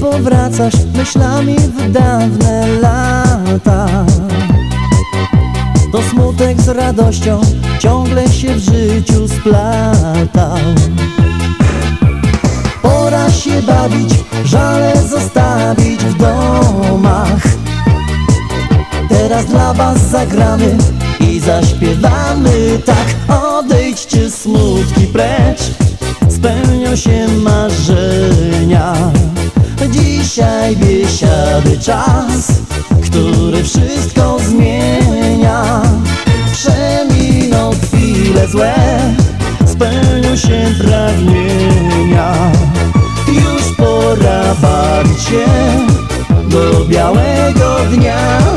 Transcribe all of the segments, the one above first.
wracasz myślami w dawne lata. To smutek z radością ciągle się w życiu splatał Pora się bawić, żale zostawić w domach. Teraz dla was zagramy i zaśpiewamy tak. Odejdźcie smutki precz, spełnią się marzenia Dzisiaj biesiady czas, który wszystko zmienia. Przeminą chwile złe, spełnią się pragnienia. Już pora bawić się do białego dnia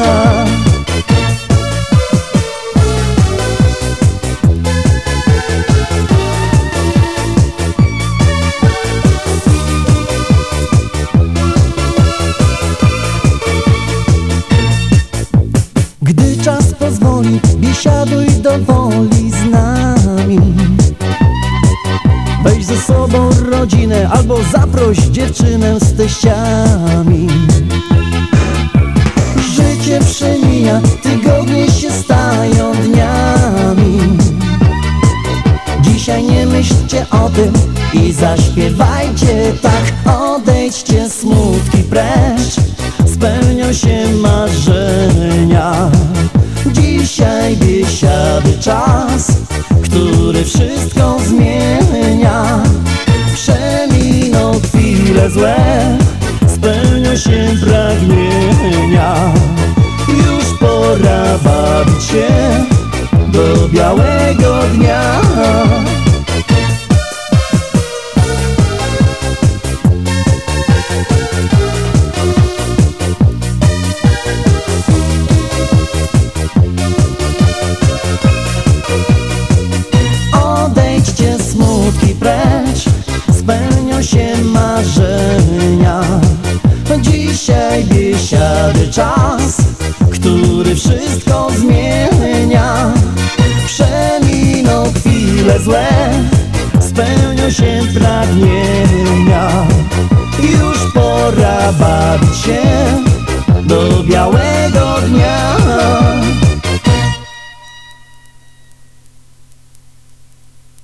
czas pozwoli, biesiaduj do woli z nami. Weź ze sobą rodzinę albo zaproś dziewczynę z teściami. Życie przemija, tygodnie się stają dniami. Dzisiaj nie myślcie o tym i zaśpiewajcie tak. Odejdźcie smutki precz, spełnią się marzenia czas, który wszystko zmienia. Przeminą chwile złe, spełnią się pragnienia. Już pora bawić się do białego dnia Dzisiaj biesiady czas, który wszystko zmienia. Przeminą chwile złe, spełnią się pragnienia